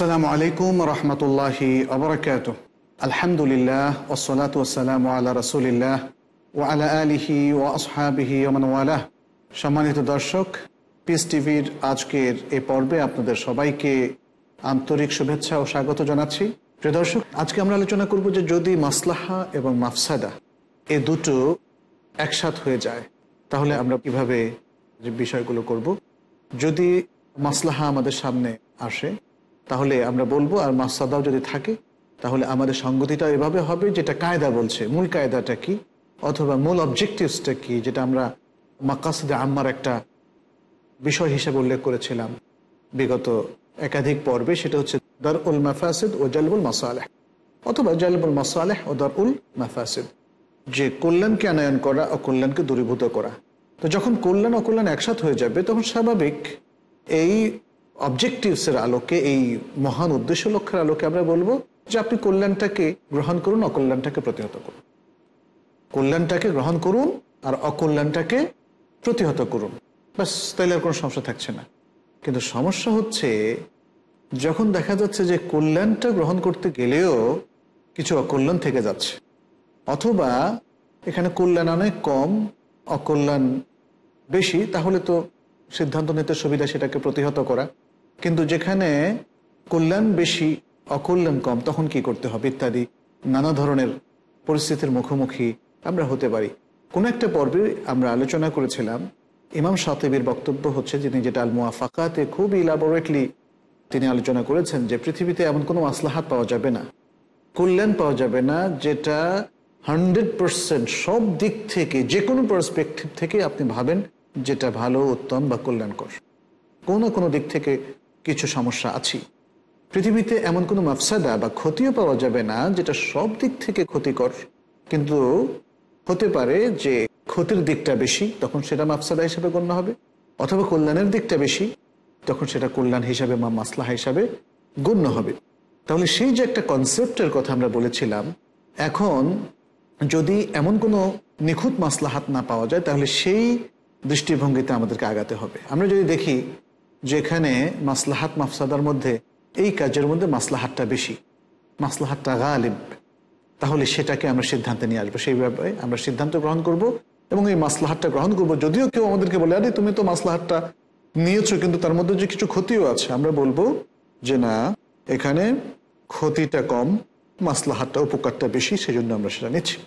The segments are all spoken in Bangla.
আসসালামু আলাইকুম রহমতুল্লাহি আবরকাত আলহামদুলিল্লাহ ওসলাত ওসালাম আল্লাহ রসুলিল্লাহ ও আলা আলিহি ও আসহাবিহি ওমানওয়ালাহ সম্মানিত দর্শক পিস টিভির আজকের এই পর্বে আপনাদের সবাইকে আন্তরিক শুভেচ্ছা ও স্বাগত জানাচ্ছি। প্রিয় দর্শক, আজকে আমরা আলোচনা করব যে যদি মাসলাহা এবং মাফসাদা এ দুটো একসাথ হয়ে যায়, তাহলে আমরা কীভাবে যে বিষয়গুলো করব? যদি মাসলাহা আমাদের সামনে আসে তাহলে আমরা বলব, আর মাসাদাও যদি থাকে, তাহলে আমাদের সঙ্গতিটা এভাবে হবে যেটা কায়দা বলছে। মূল কায়দাটা কি? অথবা মূল অবজেক্টিভসটা কি? যেটা আমরা মাকাসদে আম্মার একটা বিষয় হিসেবে উল্লেখ করেছিলাম বিগত একাধিক পর্বে, সেটা হচ্ছে দর উল মাফাসিদ ও জালবুল মাসালেহ। অথবা জালবুল মাসালেহ ও দর উল মাফাসিদ। যে কল্যাণকে আনায়ন করা ও কল্যাণকে দূরীভূত করা। তো যখন কল্যাণ অকল্যাণ একসাথ হয়ে যাবে, তখন স্বাভাবিক এই অবজেক্টিভসের আলোকে, এই মহান উদ্দেশ্য লক্ষ্যের আলোকে আমরা বলব যে আপনি কল্যাণটাকে গ্রহণ করুন, অকল্যাণটাকে প্রতিহত করুন। কল্যাণটাকে গ্রহণ করুন আর অকল্যাণটাকে প্রতিহত করুন। ব্যাস, তাইলে আর কোনো সমস্যা থাকছে না। কিন্তু সমস্যা হচ্ছে, যখন দেখা যাচ্ছে যে কল্যাণটা গ্রহণ করতে গেলেও কিছু অকল্যাণ থেকে যাচ্ছে, অথবা এখানে কল্যাণ অনেক কম, অকল্যাণ বেশি, তাহলে তো সিদ্ধান্ত নিতে সুবিধা সেটাকে প্রতিহত করা। কিন্তু যেখানে কল্যাণ বেশি, অকল্যাণ কম, তখন কি করতে হবে ইত্যাদি নানা ধরনের পরিস্থিতির মুখোমুখি আমরা হতে পারি। কোন একটা পর্বে আমরা আলোচনা করেছিলাম, ইমাম সাতেবের বক্তব্য হচ্ছে যিনি যেটা আল মুআফাকাতে খুব ইলাবোরেটলি তিনি আলোচনা করেছেন যে পৃথিবীতে এমন কোনো মাসলাহাত পাওয়া যাবে না। কল্যাণ পাওয়া যাবে না যেটা হান্ড্রেড পার্সেন্ট সব দিক থেকে যে কোনো পার্সপেক্টিভ থেকে আপনি ভাবেন যেটা ভালো, উত্তম বা কল্যাণকর। কোনো কোনো দিক থেকে কিছু সমস্যা আছে। পৃথিবীতে এমন কোনো মাফসাদা বা ক্ষতিও পাওয়া যাবে না যেটা সব দিক থেকে ক্ষতিকর। কিন্তু হতে পারে যে ক্ষতির দিকটা বেশি, তখন সেটা মাফসাদা হিসাবে গণ্য হবে। অথবা কল্যাণের দিকটা বেশি, তখন সেটা কল্যাণ হিসাবে বা মাসলাহা হিসাবে গণ্য হবে। তাহলে সেই যে একটা কনসেপ্টের কথা আমরা বলেছিলাম, এখন যদি এমন কোনো নিখুঁত মাসলাহাত না পাওয়া যায়, তাহলে সেই দৃষ্টিভঙ্গিতে আমাদেরকে আগাতে হবে। আমরা যদি দেখি যে এখানে মাসলাহাত মাফসাদার মধ্যে, এই কাজের মধ্যে মাসলাহাতটা বেশি। মাসলাহাতটা গালিব। তাহলে সেটাকে আমরা সিদ্ধান্তে নিয়ে আসব। সেই ব্যাপারে আমরা সিদ্ধান্ত গ্রহণ করব এবং এই মাসলাহাতটা গ্রহণ করব। যদিও কেউ আমাদেরকে বলে, আরে, তুমি তো মাসলাহাতটা নিয়েছো, কিন্তু তার মধ্যে যে কিছু ক্ষতিও আছে। আমরা বলব যে, না, এখানে ক্ষতিটা কম, মাসলাহাতটা, উপকারটা বেশি সেই জন্য আমরা সেটা নিচ্ছি।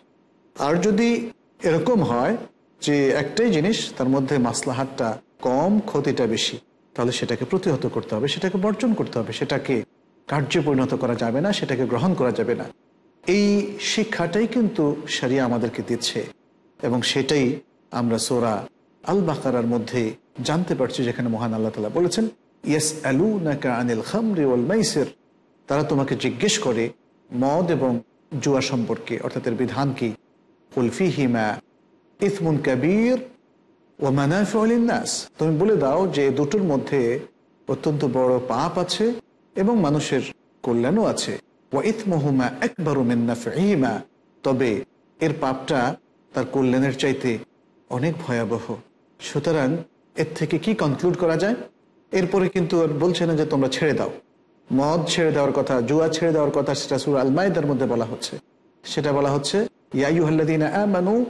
আর যদি এরকম হয় যে একটাই জিনিস, তার মধ্যে মাসলাহাতটা কম, ক্ষতিটা বেশি তাহলে সেটাকে প্রতিহত করতে হবে, সেটাকে বর্জন করতে হবে, সেটাকে কার্যে পরিণত করা যাবে না, সেটাকে গ্রহণ করা যাবে না। এই শিক্ষাটাই কিন্তু সারিয়া আমাদেরকে দিচ্ছে এবং সেটাই আমরা সোরা আল বাকারার মধ্যে জানতে পারছি, যেখানে মহান আল্লাহ তালা বলেছেন ইয়েস আলু নাকা আনিল খামরি ওয়াল মাইসের তারা তোমাকে জিজ্ঞেস করে মদ এবং জুয়া সম্পর্কে, অর্থাৎ এর বিধান কি? উলফি হিমা ইসমুন কবির ও মানাফিনাস তুমি বলে দাও যে দুটোর মধ্যে অত্যন্ত বড় পাপ আছে এবং মানুষের কল্যাণও আছে। একবারও তবে এর পাপটা তার কল্যাণের চাইতে অনেক ভয়াবহ। সুতরাং এর থেকে কি কনক্লুড করা যায়? এরপরে কিন্তু আর বলছে না যে তোমরা ছেড়ে দাও। মদ ছেড়ে দেওয়ার কথা, জুয়া ছেড়ে দেওয়ার কথা সেটা সুর আলমাইদার মধ্যে বলা হচ্ছে। সেটা বলা হচ্ছে ইয়াইহাল্লাদিনা আমানু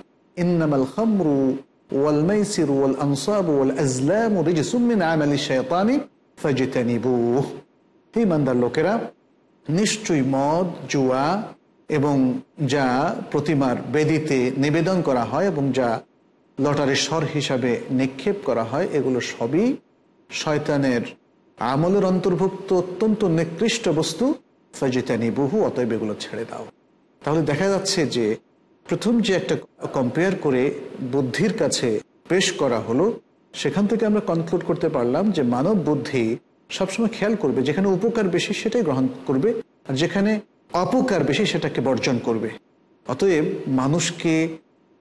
والميسر والأنصاب والأزلام رجس من عمل الشيطان فاجتنبوه ইমানদার লোকেরা নিশ্চয়ই মদ জুয়া এবং যা প্রতিমার বেদিতে নিবেদন করা হয় এবং যা লটারির স্বর হিসাবে নিক্ষেপ করা হয় এগুলো সবই শয়তানের আমলের অন্তর্ভুক্ত অত্যন্ত নিকৃষ্ট বস্তু ফাজিতানি বহু অতএব এগুলো ছেড়ে দাও তাহলে দেখা যাচ্ছে যে প্রথম যে একটা কম্পেয়ার করে বুদ্ধির কাছে পেশ করা হলো, সেখান থেকে আমরা কনক্লুড করতে পারলাম যে মানব বুদ্ধি সবসময় খেয়াল করবে, যেখানে উপকার বেশি সেটাই গ্রহণ করবে, আর যেখানে অপকার বেশি সেটাকে বর্জন করবে। অতএব মানুষকে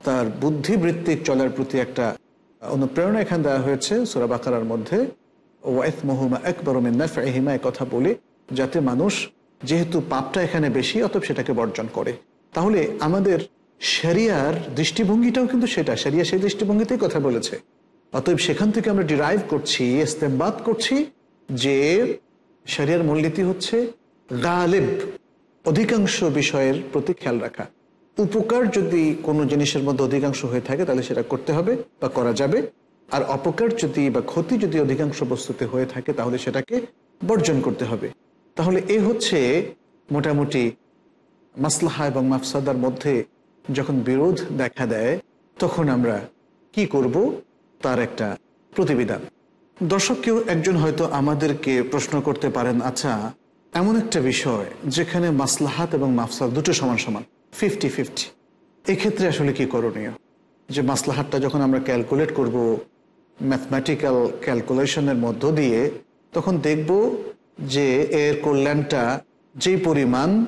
তার বুদ্ধিবৃত্তিক চলার প্রতি একটা অনুপ্রেরণা এখানে দেওয়া হয়েছে সুরা বাকারার মধ্যে। ওয়াইফ মহুমা একবার হিমা কথা বলে, যাতে মানুষ যেহেতু পাপটা এখানে বেশি, অতএব সেটাকে বর্জন করে। তাহলে আমাদের শরিয়ার দৃষ্টিভঙ্গিটাও কিন্তু সেটা। শরিয়া সেই দৃষ্টিভঙ্গিতেই কথা বলেছে। অতএব সেখান থেকে আমরা ডিরাইভ করছি, ইস্তেমবাদ করছি যে শরিয়ার মূলনীতি হচ্ছে গালেব, অধিকাংশ বিষয়ের প্রতি খেয়াল রাখা। উপকার যদি কোনো জিনিসের মধ্যে অধিকাংশ হয়ে থাকে, তাহলে সেটা করতে হবে বা করা যাবে। আর অপকার যদি বা ক্ষতি যদি অধিকাংশ বস্তুতে হয়ে থাকে, তাহলে সেটাকে বর্জন করতে হবে। তাহলে এ হচ্ছে মোটামুটি মাসলাহা এবং মাফসাদার মধ্যে যখন বিরোধ দেখা দেয়, তখন আমরা কি করব? তার একটা প্রতিবিধান। দর্শক, কেউ একজন হয়তো আমাদেরকে প্রশ্ন করতে পারেন আচ্ছা এমন একটা বিষয় যেখানে মাসলাহাত এবং মাফসাদ দুটো সমান সমান, ফিফটি ফিফটি। এক্ষেত্রে আসলে কি করণীয়? যে মাসলাহাতটা যখন আমরা ক্যালকুলেট করব, ম্যাথমেটিক্যাল ক্যালকুলেশনের মধ্য দিয়ে, তখন দেখব যে এর কল্যাণটা যেই পরিমাণ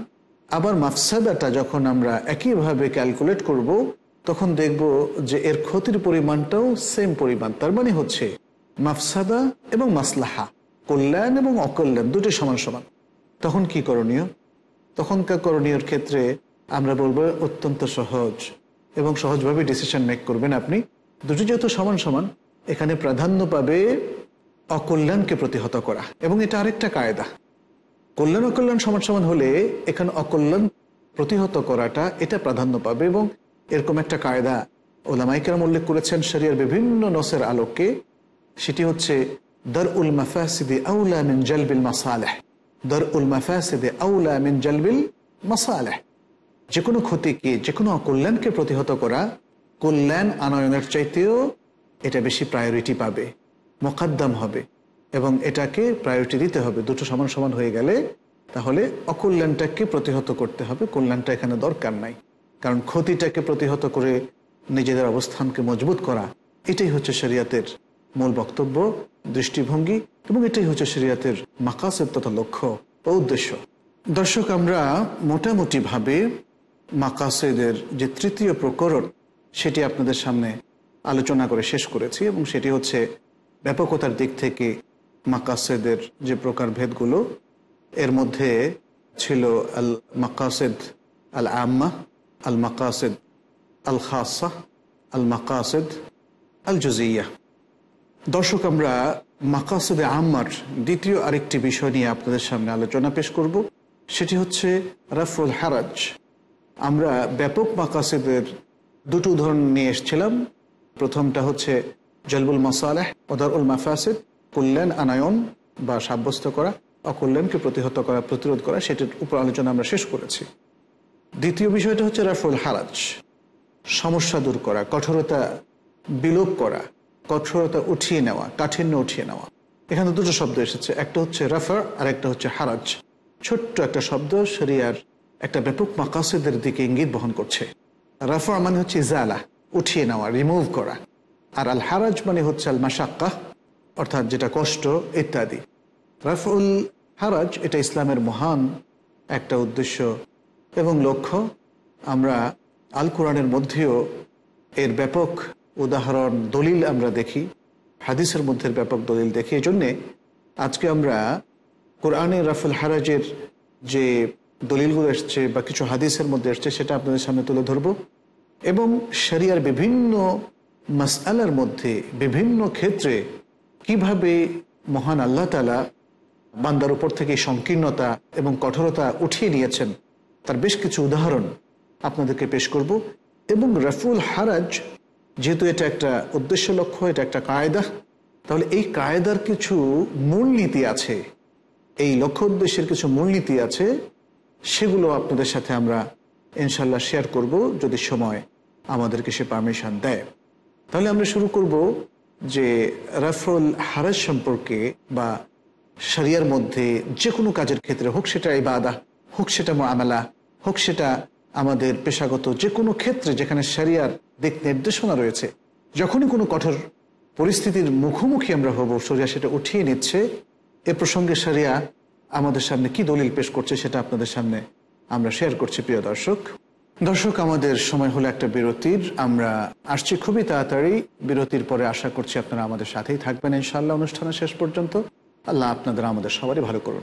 আবার মাফসাদাটা যখন আমরা একইভাবে ক্যালকুলেট করব, তখন দেখব যে এর ক্ষতির পরিমাণটাও সেম পরিমাণ। তার মানে হচ্ছে মাফসাদা এবং মাসলাহা, কল্যাণ এবং অকল্যাণ, দুটি সমান সমান। তখন কি করণীয়? তখনকার করণীয়র ক্ষেত্রে আমরা বলব অত্যন্ত সহজ এবং সহজভাবে ডিসিশন মেক করবেন আপনি। দুটি যেহেতু সমান সমান, এখানে প্রাধান্য পাবে অকল্যাণকে প্রতিহত করা। এবং এটা আরেকটা কায়দা। কল্যাণ অকল্যাণ সমান সমান হলে এখানে অকল্যাণ প্রতিহত করাটা এটা প্রাধান্য পাবে এবং এরকম একটা কায়দা ওলামাইকেরাম উল্লেখ করেছেন শরিয়ার বিভিন্ন নসের আলোকে। সেটি হচ্ছে দর উল মাফাসিদে আউলা মিন জালবিল মাসালেহ। দর উল মাফাসিদে আউলা মিন জালবিল মাসালেহ। যে কোনো ক্ষতিকে যে কোনো অকল্যাণকে প্রতিহত করা কল্যাণ আনয়নের চাইতেও এটা বেশি প্রায়োরিটি পাবে, মোকাদ্দাম হবে। এবং এটাকে প্রায়োরিটি দিতে হবে। দুটো সমান সমান হয়ে গেলে তাহলে অকল্যাণটাকে প্রতিহত করতে হবে। কল্যাণটা এখানে দরকার নাই। কারণ ক্ষতিটাকে প্রতিহত করে নিজেদের অবস্থানকে মজবুত করা, এটাই হচ্ছে শরিয়াতের মূল বক্তব্য, দৃষ্টিভঙ্গি এবং এটাই হচ্ছে শরিয়াতের মাকাসের তথা লক্ষ্য ও উদ্দেশ্য। দর্শক, আমরা মোটামুটিভাবে মাকাসেদের যে তৃতীয় প্রকরণ, সেটি আপনাদের সামনে আলোচনা করে শেষ করেছি এবং সেটি হচ্ছে ব্যাপকতার দিক থেকে মাকাসেদের যে প্রকার ভেদগুলো, এর মধ্যে ছিল আল মাকাসেদ আল আম্মা আল মাকাসেদ আল খাসা আল মাকাসেদ আল জুজিয়া দর্শক, আমরা মাকাসেদে আম্মার দ্বিতীয় আরেকটি বিষয় নিয়ে আপনাদের সামনে আলোচনা পেশ করব। সেটি হচ্ছে রাফুল হারাজ। আমরা ব্যাপক মাকাসেদের দুটো উদাহরণ নিয়ে এসেছিলাম। প্রথমটা হচ্ছে জলবুল মাসালেহ উল মাফাসেদ। কল্যাণ আনায়ন বা সাব্যস্ত করা অকল্যাণকে প্রতিহত করা, প্রতিরোধ করা, সেটির উপর আলোচনা আমরা শেষ করেছি। দ্বিতীয় বিষয়টা হচ্ছে রাফুল হারাজ। সমস্যা দূর করা, কঠোরতা বিলোপ করা, কঠোরতা উঠিয়ে নেওয়া, কাঠিন্য উঠিয়ে নেওয়া। এখানে দুটো শব্দ এসেছে, একটা হচ্ছে রাফার আর একটা হচ্ছে হারাজ। ছোট্ট একটা শব্দ শরিয়ার একটা ব্যাপক মাকাসেদের দিকে ইঙ্গিত বহন করছে। রাফা মানে হচ্ছে ইজালা, উঠিয়ে নেওয়া, রিমুভ করা। আর আল হারাজ মানে হচ্ছে আল মাসাক্কা অর্থাৎ যেটা কষ্ট, ইত্যাদি। রাফুল হারাজ এটা ইসলামের মহান একটা উদ্দেশ্য এবং লক্ষ্য। আমরা আল কোরআনের মধ্যেও এর ব্যাপক উদাহরণ, দলিল আমরা দেখি, হাদিসের মধ্যে ব্যাপক দলিল দেখি। এই জন্যে আজকে আমরা কোরআনে রাফুল হারাজের যে দলিলগুলো এসছে বা কিছু হাদিসের মধ্যে এসছে সেটা আপনাদের সামনে তুলে ধরব এবং শরিয়ার বিভিন্ন মাসআলার মধ্যে বিভিন্ন ক্ষেত্রে কীভাবে মহান আল্লাহ তালা বান্দার উপর থেকে সংকীর্ণতা এবং কঠোরতা উঠিয়ে নিয়েছেন, তার বেশ কিছু উদাহরণ আপনাদেরকে পেশ করব। এবং রাফুল হারাজ, যেহেতু এটা একটা উদ্দেশ্য লক্ষ্য, এটা একটা কায়দা, তাহলে এই কায়দার কিছু মূলনীতি আছে, এই লক্ষ্য উদ্দেশ্যের কিছু মূলনীতি আছে, সেগুলো আপনাদের সাথে আমরা ইনশাল্লাহ শেয়ার করব যদি সময় আমাদেরকে সে পারমিশন দেয়। তাহলে আমরা শুরু করব যে রাফুল হারাজ সম্পর্কে বা সারিয়ার মধ্যে যে কোনো কাজের ক্ষেত্রে হোক সেটা ইবাদা, হোক সেটা মামলা হোক সেটা আমাদের পেশাগত যে কোনো ক্ষেত্রে যেখানে শরিয়ার দিক নির্দেশনা রয়েছে, যখনই কোনো কঠোর পরিস্থিতির মুখোমুখি আমরা হব, শরিয়া সেটা উঠিয়ে নিচ্ছে, এ প্রসঙ্গে শরিয়া আমাদের সামনে কি দলিল পেশ করছে সেটা আপনাদের সামনে আমরা শেয়ার করছি, প্রিয় দর্শক। দর্শক, আমাদের সময় হলো একটা বিরতির। আমরা আসছি খুবই তাড়াতাড়ি। বিরতির পরে আশা করছি আপনারা আমাদের সাথেই থাকবেন। ইনশাল্লাহ অনুষ্ঠানের শেষ পর্যন্ত। আল্লাহ আপনাদের আমাদের সবারই ভালো করুন।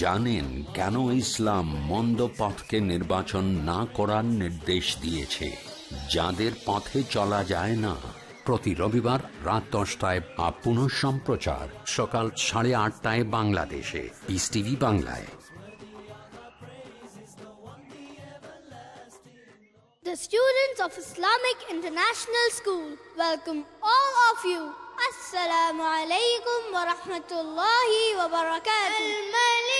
জানেন কেন ইসলাম মন্দ পথকে নির্বাচন না করার নির্দেশ দিয়েছে যাদের পথে চলা যায় না প্রতি রবিবার রাত দশটায় বা পুনঃ সম্প্রচার সকাল সাড়ে আটটায় বাংলাদেশে পিস টিভি বাংলায় The students of Islamic International School welcome all of you. Assalamu alaikum wa rahmatullahi wa barakatuh.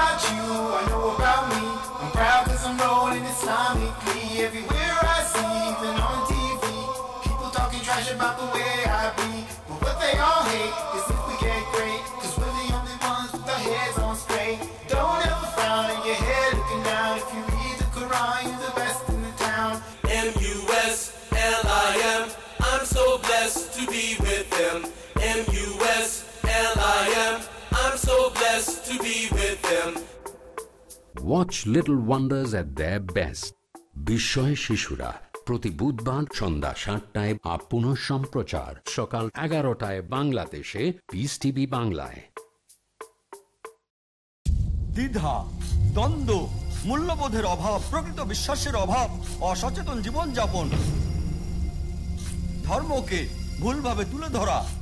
be with him. Watch Little Wonders at the best বিস্ময় শিশুরা প্রতি বুধবার সন্ধ্যা সাতটায় বা পুনঃ সম্প্রচার। সকাল এগারোটায় বাংলাদেশে পিস টিভি বাংলায়। দ্বিধা দ্বন্দ্ব মূল্যবোধের অভাব প্রকৃত বিশ্বাসের অভাব অসচেতন জীবনযাপন। ধর্মকে ভুলভাবে তুলে ধরা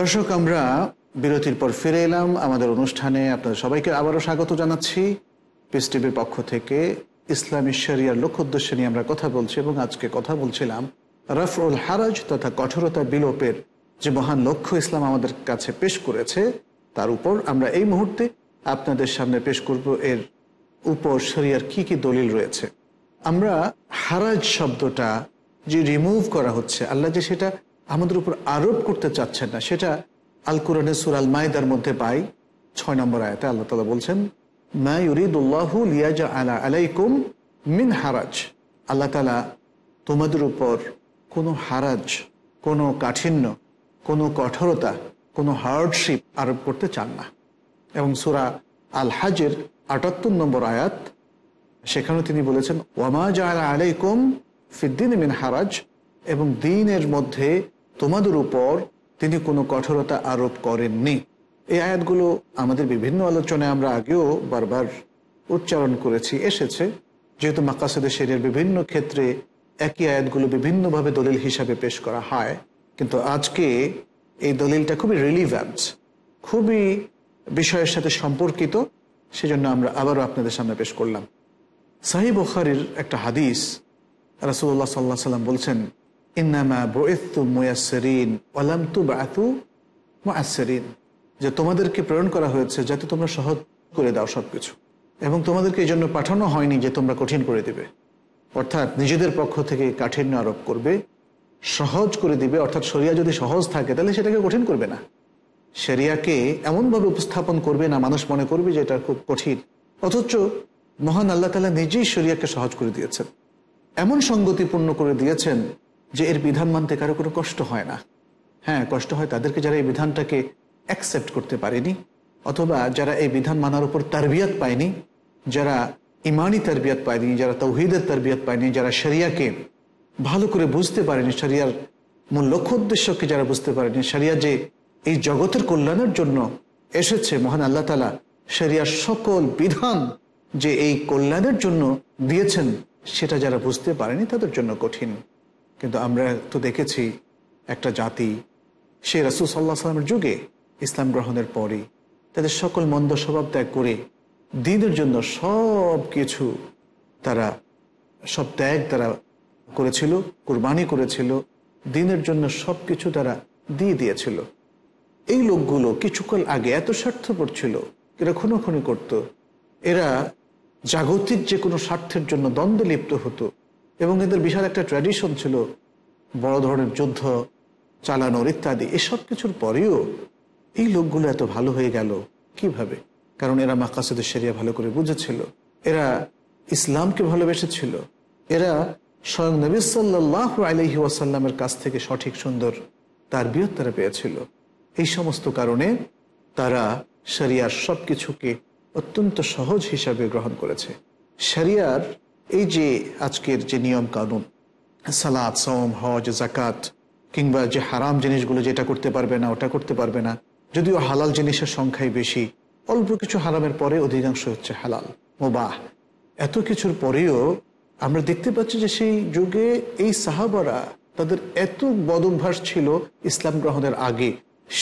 দর্শক, আমরা বিরতির পর ফিরে এলাম আমাদের অনুষ্ঠানে। আপনাদের সবাইকে আবারও স্বাগত জানাচ্ছি। পিস টিভির পক্ষ থেকে ইসলামী শরিয়ার লক্ষ্য উদ্দেশ্যে নিয়ে আমরা কথা বলছি এবং আজকে কথা বলছিলাম রফরুল হারাজ তথা কঠোরতা বিলোপের যে মহান লক্ষ্য ইসলাম আমাদের কাছে পেশ করেছে, তার উপর আমরা এই মুহূর্তে আপনাদের সামনে পেশ করব। এর উপর শরিয়ার কি কি দলিল রয়েছে? আমরা হারাজ শব্দটা যে রিমুভ করা হচ্ছে, আল্লাহ যে সেটা আমাদের উপর আরোপ করতে চাচ্ছেন না। সেটা আল কোরআনে সুরাল মাইদার মধ্যে পাই, ছয় নম্বর আয়াতে আল্লাহ তালা বলছেন, মা ইউরিদুল্লাহু লিয়াজা আলা আলাইকুম মিন হারাজ। আল্লাহ তালা তোমাদের উপর কোনো হারাজ, কোনো কাঠিন্য, কোনো কঠোরতা, কোনো হার্ডশিপ আরোপ করতে চান না। এবং সুরা আল হাজের আটাত্তর নম্বর আয়াত, সেখানেও তিনি বলেছেন ওয়ামা জাহাল আলাইকুম ফিদ্দিন মিন হারাজ। এবং দিনের মধ্যে তোমাদের উপর তিনি কোনো কঠোরতা আরোপ করেননি। এই আয়াতগুলো আমাদের বিভিন্ন আলোচনায় আমরা আগেও বারবার উচ্চারণ করেছি। এসেছে, যেহেতু মাকাসেদের শরীরের বিভিন্ন ক্ষেত্রে একই আয়াতগুলো বিভিন্নভাবে দলিল হিসাবে পেশ করা হয়, কিন্তু আজকে এই দলিলটা খুবই রিলিভ্যান্ট খুবই বিষয়ের সাথে সম্পর্কিত, সেজন্য আমরা আবারও আপনাদের সামনে পেশ করলাম। সাহি বখারির একটা হাদিস রাসুল্লাহ সাল্লাহ সাল্লাম বলছেন ইন্নামা বাতু যে তোমাদেরকে প্রেরণ করা হয়েছে যাতে তোমরা সহজ করে দাও সবকিছু। এবং তোমাদেরকে এই জন্য পাঠানো হয়নি যে তোমরা কঠিন করে দিবে। অর্থাৎ নিজেদের পক্ষ থেকে কাঠিন্য আরোপ করবে, সহজ করে দিবে, অর্থাৎ শরিয়া যদি সহজ থাকে, তাহলে সেটাকে কঠিন করবে না। শরিয়াকে এমনভাবে উপস্থাপন করবে না, মানুষ মনে করবে যে এটা খুব কঠিন। অথচ মহান আল্লাহ তালা নিজেই শরিয়াকে সহজ করে দিয়েছেন। এমন সঙ্গতিপূর্ণ করে দিয়েছেন যে এর বিধান মানতে কারও কোনো কষ্ট হয় না। হ্যাঁ কষ্ট হয় তাদেরকে যারা এই বিধানটাকে অ্যাকসেপ্ট করতে পারেনি, অথবা যারা এই বিধান মানার উপর তারবিয়াত পায়নি, যারা ইমানি তারবিয়াত পায়নি, যারা তৌহিদের তারবিয়াত পায়নি, যারা শরিয়াকে ভালো করে বুঝতে পারেনি, শরিয়ার মূল লক্ষ্য উদ্দেশ্যকে যারা বুঝতে পারেনি, শরিয়া যে এই জগতের কল্যাণের জন্য এসেছে, মহান আল্লাহ তালা শরিয়ার সকল বিধান যে এই কল্যাণের জন্য দিয়েছেন, সেটা যারা বুঝতে পারেনি তাদের জন্য কঠিন। কিন্তু আমরা তো দেখেছি একটা জাতি সে রাসুল সাল্লাহ সাল্লামের যুগে ইসলাম গ্রহণের পরে তাদের সকল মন্দ স্বভাব ত্যাগ করে দিনের জন্য সব কিছু তারা, সব ত্যাগ তারা করেছিল, কোরবানি করেছিল, দিনের জন্য সব কিছু তারা দিয়ে দিয়েছিল। এই লোকগুলো কিছুকাল আগে এত স্বার্থপর ছিল, এরা খুনোখুনি করত। এরা জাগতিক যে কোনো স্বার্থের জন্য দ্বন্দ্বে লিপ্ত হতো। এবং এদের বিশাল একটা ট্র্যাডিশন ছিল বড় ধরনের যুদ্ধ চালানোর ইত্যাদি। এসব কিছুর পরেও এই লোকগুলো এত ভালো হয়ে গেল কীভাবে? কারণ এরা মাকাসুদের সেরিয়া ভালো করে বুঝেছিল। এরা ইসলামকে ভালোবেসেছিল। এরা স্বয়ং নবী সাল্লাহ আলহি ওয়াসাল্লামের কাছ থেকে সঠিক, সুন্দর তার বিয়ত তারা পেয়েছিল। এই সমস্ত কারণে তারা শরিয়ার সব কিছুকে অত্যন্ত সহজ হিসাবে গ্রহণ করেছে। শরিয়ার এই যে আজকের যে নিয়ম কানুন সালাদ সোম হজ জাকাত কিংবা যে হারাম জিনিসগুলো যেটা করতে পারবে না, ওটা করতে পারবে না, যদিও হালাল জিনিসের সংখ্যাই বেশি, অল্প কিছু হারামের পরে অধিকাংশ হচ্ছে হালাল, মোবাহ। এত কিছুর পরেও আমরা দেখতে পাচ্ছি যে সেই যুগে এই সাহাবারা তাদের এত বদভ্যাস ছিল ইসলাম গ্রহণের আগে,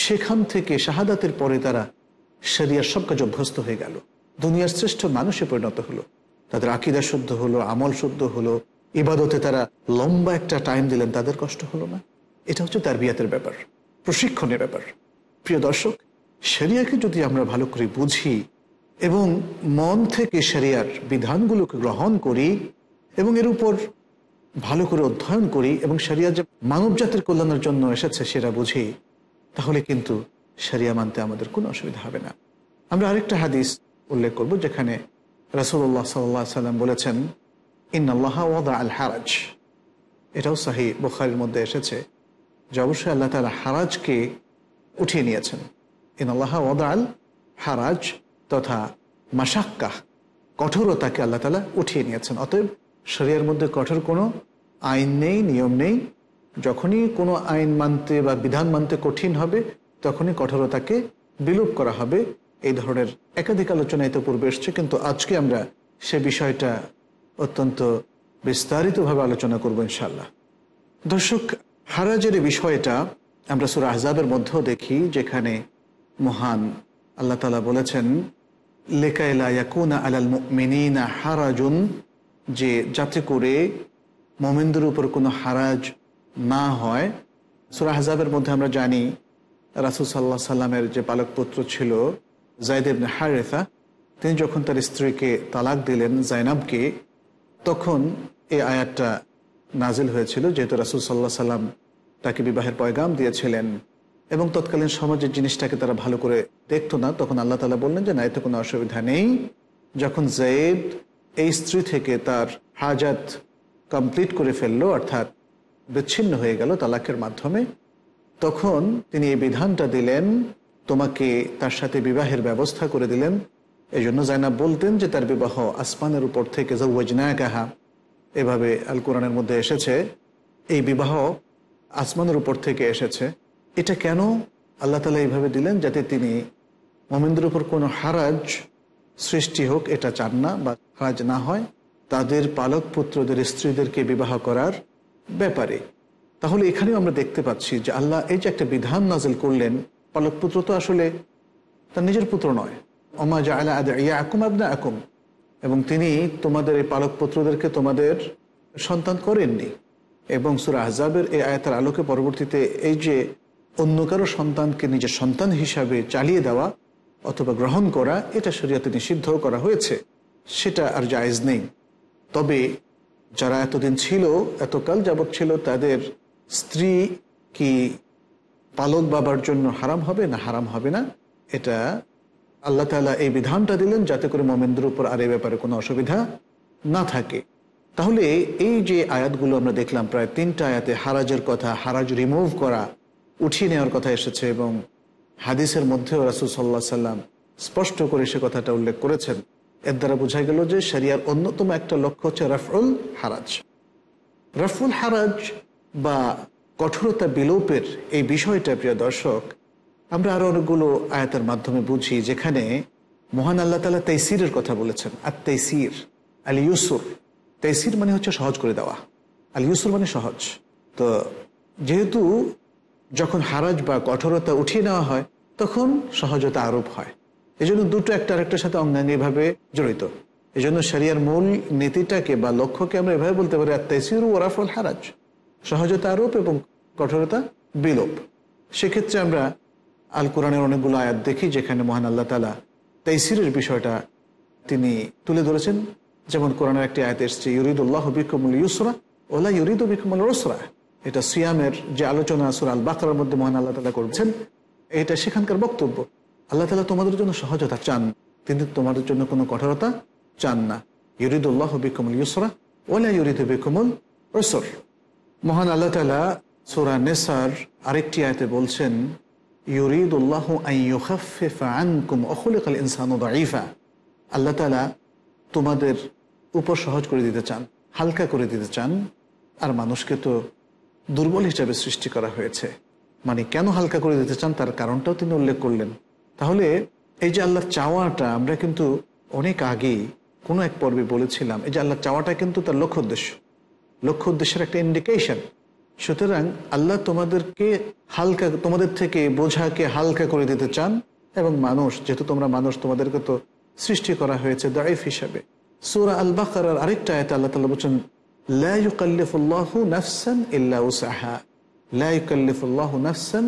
সেখান থেকে শাহাদাতের পরে তারা শরিয়ার সব কাজ অভ্যস্ত হয়ে গেল, দুনিয়ার শ্রেষ্ঠ মানুষে পরিণত হলো। তাদের আকিদা শুদ্ধ হলো, আমল শুদ্ধ হলো, ইবাদতে তারা লম্বা একটা টাইম দিলেন, তাদের কষ্ট হলো না। এটা হচ্ছে তার বিয়াতের ব্যাপার, প্রশিক্ষণের ব্যাপার। প্রিয় দর্শক, শরিয়াকে যদি আমরা ভালো করে বুঝি এবং মন থেকে শরিয়ার বিধানগুলোকে গ্রহণ করি এবং এর উপর ভালো করে অধ্যয়ন করি এবং শরিয়া যে মানব জাতির কল্যাণের জন্য এসেছে সেটা বুঝি, তাহলে কিন্তু শরিয়া মানতে আমাদের কোনো অসুবিধা হবে না। আমরা আরেকটা হাদিস উল্লেখ করব যেখানে রাসুল্লাহ সাল্লাহ সাল্লাম বলেছেন ইন আল্লাহ ওয়াদা আল হারাজ। এটাও সাহি বুখারির মধ্যে এসেছে যে অবশ্যই আল্লাহ তালা হারাজকে উঠিয়ে নিয়েছেন। ইন আল্লাহ ওয়াদা আল হারাজ তথা মাসাক্কা কঠোরতাকে আল্লাহ তালা উঠিয়ে নিয়েছেন। অতএব শরিয়ার মধ্যে কঠোর কোনো আইন নেই, নিয়ম নেই। যখনই কোনো আইন মানতে বা বিধান মানতে কঠিন হবে, তখনই কঠোরতাকে বিলোপ করা হবে। এই ধরনের একাধিক আলোচনা পূর্বে এসছে, কিন্তু আজকে আমরা সে বিষয়টা অত্যন্ত বিস্তারিতভাবে আলোচনা করব ইনশাল্লাহ দর্শক, হারাজের বিষয়টা আমরা সুরা আহজাবের মধ্যেও দেখি, যেখানে মহান আল্লাহ তালা বলেছেন লেকাইলা ইয়াকুনা আলাল মিনিনা হারাজুন যে যাতে করে মোমেনদের উপর কোনো হারাজ না হয়। সুরা হাজাবের মধ্যে আমরা জানি, রাসুল সাল্লাহ সাল্লামের যে পালক পুত্র ছিল জায়দেব হারেফা তিনি যখন তার স্ত্রীকে তালাক দিলেন জাইনাবকে, তখন এই আয়াতটা নাজিল হয়েছিল যেহেতু রাসুল সাল্লাহ সাল্লাম তাকে বিবাহের পয়গাম দিয়েছিলেন এবং তৎকালীন সমাজের জিনিসটাকে তারা ভালো করে দেখতো না, তখন আল্লাহ তালা বললেন যে না, এতে কোনো অসুবিধা নেই। যখন জয়েদ এই স্ত্রী থেকে তার হাজাত কমপ্লিট করে ফেলল, অর্থাৎ বিচ্ছিন্ন হয়ে গেল তালাকের মাধ্যমে, তখন তিনি এই বিধানটা দিলেন তোমাকে তার সাথে বিবাহের ব্যবস্থা করে দিলেন। এই জন্য জাইনাব বলতেন যে তার বিবাহ আসমানের উপর থেকে কাহা এভাবে আল কোরআনের মধ্যে এসেছে, এই বিবাহ আসমানের উপর থেকে এসেছে। এটা কেন আল্লাহ তালা এইভাবে দিলেন যাতে তিনি মোমেনদের উপর কোনো হারাজ সৃষ্টি হোক, এটা চান না বা হারাজ না হয়? তাদের পালক পুত্রদের স্ত্রীদেরকে বিবাহ করার ব্যাপারে। তাহলে এখানেও আমরা দেখতে পাচ্ছি যে আল্লাহ এই যে একটা বিধান নাজিল করলেন পালক পুত্র তো আসলে তার নিজের পুত্র নয়। অমা জা আলা আদা ইয়া আকুম আবনা আকুম এবং তিনি তোমাদের এই পালক পুত্রদেরকে তোমাদের সন্তান করেননি। এবং সুরা আহজাবের এই আয়াতের আলোকে পরবর্তীতে এই যে অন্য কারও সন্তানকে নিজের সন্তান হিসাবে চালিয়ে দেওয়া অথবা গ্রহণ করা, এটা শরীয়তে নিষিদ্ধ করা হয়েছে, সেটা আর জায়েজ নেই। তবে যারা এতদিন ছিল, এতকাল যাবৎ ছিল, তাদের স্ত্রী কি পালক বাবার জন্য হারাম হবে না হারাম হবে না? এটা আল্লাহ তালা এই বিধানটা দিলেন যাতে করে মোমেন্দ্র উপর আর এই ব্যাপারে কোনো অসুবিধা না থাকে। তাহলে এই যে আয়াতগুলো আমরা দেখলাম, প্রায় তিনটা আয়াতে হারাজের কথা, হারাজ রিমুভ করা, উঠিয়ে নেওয়ার কথা এসেছে এবং হাদিসের মধ্যেও রাসুল সাল্লাহ সাল্লাম স্পষ্ট করে সে কথাটা উল্লেখ করেছেন। এর দ্বারা বোঝা গেল যে শরিয়ার অন্যতম একটা লক্ষ্য হচ্ছে রাফউল হারাজ। রাফুল হারাজ বা কঠোরতা বিলোপের এই বিষয়টা, প্রিয় দর্শক, আমরা আরও অনেকগুলো আয়াতের মাধ্যমে বুঝি, যেখানে মহান আল্লাহ তালা তেসিরের কথা বলেছেন। আর তেসির আল ইউসুর তেসির মানে হচ্ছে সহজ করে দেওয়া। আল ইউসুর মানে সহজ। তো যেহেতু যখন হারাজ বা কঠোরতা উঠিয়ে নেওয়া হয়, তখন সহজতা আরোপ হয়। এই জন্য দুটো একটা আরেকটার সাথে অঙ্গাঙ্গিভাবে জড়িত। এই জন্য সারিয়ার মূল নীতিটাকে বা লক্ষ্যকে আমরা এভাবে বলতে পারি আর তেসির ওরাফল হারাজ সহজতা আরোপ এবং কঠোরতা বিলোপ। সেক্ষেত্রে আমরা আল কোরআনের অনেকগুলো আয়াত দেখি যেখানে মহান আল্লাহ তালা তাইসিরের বিষয়টা তিনি তুলে ধরেছেন। যেমন কোরআনের একটি আয়াত এসছে, ইউরিদুল্লাহ বিকমুল ইউসরা ওলা ইউরিদ বিকমুল রসরা এটা সিয়ামের যে আলোচনা সুর আল বাকরার মধ্যে মহান আল্লাহ তালা করছেন, এটা সেখানকার বক্তব্য। আল্লাহ তালা তোমাদের জন্য সহজতা চান তিনি তোমাদের জন্য কোনো কঠোরতা চান না। ইউরিদুল্লাহ বিকমুল ইউসরা ওলা ইউরিদ বিকমুল রসর মহান আল্লাহ তালা সুরা নেসার আরেকটি আয়তে বলছেন আল্লাহ তালা তোমাদের উপর সহজ করে দিতে চান, হালকা করে দিতে চান, আর মানুষকে তো দুর্বল হিসাবে সৃষ্টি করা হয়েছে। মানে কেন হালকা করে দিতে চান তার কারণটাও তিনি উল্লেখ করলেন। তাহলে এই যে আল্লাহর চাওয়াটা, আমরা কিন্তু অনেক আগেই কোনো এক পর্বে বলেছিলাম, এই যে আল্লাহ চাওয়াটা কিন্তু তার লক্ষ্য উদ্দেশ্য। লক্ষ্য উদ্দেশ্যের একটা ইন্ডিকেশন সুতরাং আল্লাহ তোমাদেরকে হালকা, তোমাদের থেকে বোঝাকে হালকা করে দিতে চান এবং মানুষ, যেহেতু তোমরা মানুষ, তোমাদেরকে তো সৃষ্টি করা হয়েছে দাইফ হিসাবে। সুরা আল বাকার আরেকটা আয়তে আল্লাহ তালা বলছেন লাহু নাফসান ইল্লা উসাহা লাহু নাফসান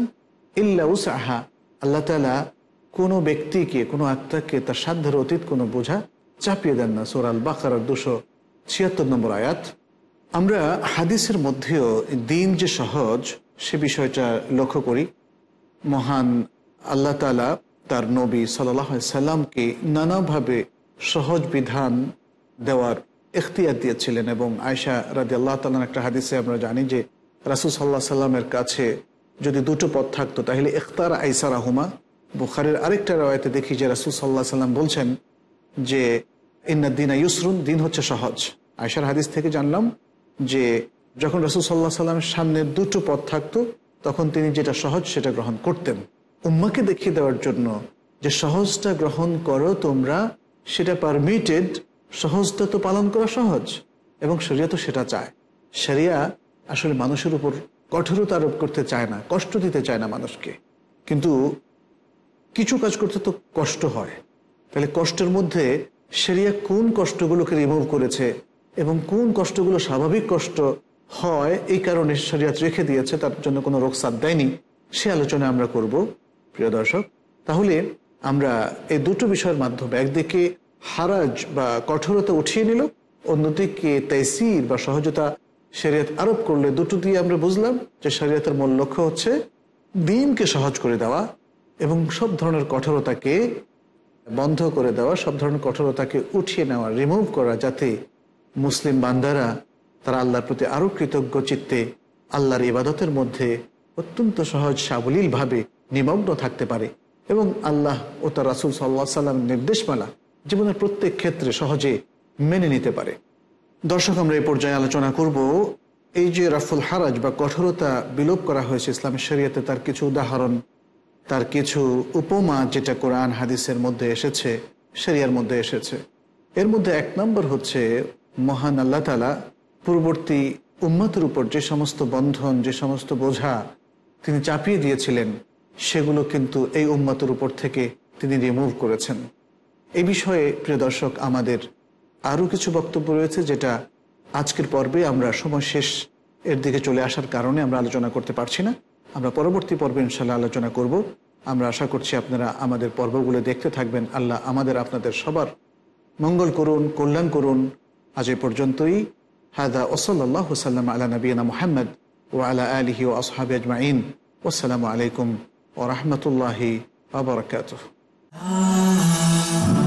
ইল্লা উসাহা আল্লাহ কোনো ব্যক্তিকে, কোনো আত্মাকে তার সাধ্যের অতীত কোনো বোঝা চাপিয়ে দেন না। সুরা আল বাকার দুশো ছিয়াত্তর নম্বর আয়াত। আমরা হাদিসের মধ্যেও দিন যে সহজ, সে বিষয়টা লক্ষ্য করি। মহান আল্লাহ তালা তার নবী সাল্লাহ সাল্লামকে নানাভাবে সহজ বিধান দেওয়ার এখতিয়ার দিয়েছিলেন এবং আয়সা রাজি আল্লাহ তালার একটা হাদিসে আমরা জানি যে, রাসুল সাল্লাহ সাল্লামের কাছে যদি দুটো পথ থাকতো, তাহলে ইখতার আইসা রাহুমা বুখারের আরেকটা রায়তে দেখি যে রাসুল সাল্লাহ সাল্লাম বলছেন যে ইন্না দিন ইউসরুন, দিন হচ্ছে সহজ। আয়সার হাদিস থেকে জানলাম যে যখন রসুল সাল্লাহ সাল্লামের সামনে দুটো পথ থাকতো, তখন তিনি যেটা সহজ সেটা গ্রহণ করতেন। উম্মাকে দেখিয়ে দেওয়ার জন্য যে সহজটা গ্রহণ করো তোমরা, সেটা পারমিটেড সহজটা তো পালন করা সহজ, এবং শরিয়া তো সেটা চায়। শরিয়া আসলে মানুষের উপর কঠোরতা আরোপ করতে চায় না, কষ্ট দিতে চায় না মানুষকে। কিন্তু কিছু কাজ করতে তো কষ্ট হয়। তাহলে কষ্টের মধ্যে সেরিয়া কোন কষ্টগুলোকে রিমুভ করেছে এবং কোন কষ্টগুলো স্বাভাবিক কষ্ট হয়, এই কারণে শরিয়াত রেখে দিয়েছে, তার জন্য কোনো রোগসাদ দেয়নি। সে আলোচনা আমরা করব, প্রিয় দর্শক। তাহলে আমরা এই দুটো বিষয়ের মাধ্যমে, একদিকে হারাজ বা কঠোরতা উঠিয়ে নিল, অন্যদিকে তাইসির বা সহজতা শরিয়াত আরোপ করলে দুটো দিয়ে আমরা বুঝলাম যে শরিয়াতের মূল লক্ষ্য হচ্ছে দিনকে সহজ করে দেওয়া এবং সব ধরনের কঠোরতাকে বন্ধ করে দেওয়া, সব ধরনের কঠোরতাকে উঠিয়ে নেওয়া রিমুভ করা, যাতে মুসলিম বান্দারা, তারা আল্লাহর প্রতি আরও কৃতজ্ঞ চিত্তে আল্লাহর ইবাদতের মধ্যে অত্যন্ত সহজ সাবলীলভাবে নিমগ্ন থাকতে পারে এবং আল্লাহ ও তার রাসুল সাল্লাহ সাল্লাম নির্দেশমালা জীবনের প্রত্যেক ক্ষেত্রে সহজে মেনে নিতে পারে। দর্শক, আমরা এই পর্যায়ে আলোচনা করব এই যে রাফুল হারাজ বা কঠোরতা বিলোপ করা হয়েছে ইসলামের শরিয়াতে, তার কিছু উদাহরণ, তার কিছু উপমা যেটা কোরআন, হাদিসের মধ্যে এসেছে, শরিয়ার মধ্যে এসেছে। এর মধ্যে এক নম্বর হচ্ছে মহান আল্লাহ তালা পূর্ববর্তী উম্মতের উপর যে সমস্ত বন্ধন, যে সমস্ত বোঝা তিনি চাপিয়ে দিয়েছিলেন, সেগুলো কিন্তু এই উম্মতের উপর থেকে তিনি রিমুভ করেছেন। এই বিষয়ে, প্রিয় দর্শক, আমাদের আরও কিছু বক্তব্য রয়েছে যেটা আজকের পর্বে আমরা সময় শেষ এর দিকে চলে আসার কারণে আমরা আলোচনা করতে পারছি না। আমরা পরবর্তী পর্বে ইনশাল্লাহ আলোচনা করব। আমরা আশা করছি আপনারা আমাদের পর্বগুলো দেখতে থাকবেন। আল্লাহ আমাদের আপনাদের সবার মঙ্গল করুন, কল্যাণ করুন। আজ এ পর্যন্তই। হাদা ওসল্লাহ সাল্লাম আলা নবীনা মোহাম্মদ ও আলা আলহি ও আসহাব আজমাইন। আসসালামু আলাইকুম ও রহমতুল্লাহি আবরকাত লকার